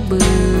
kau.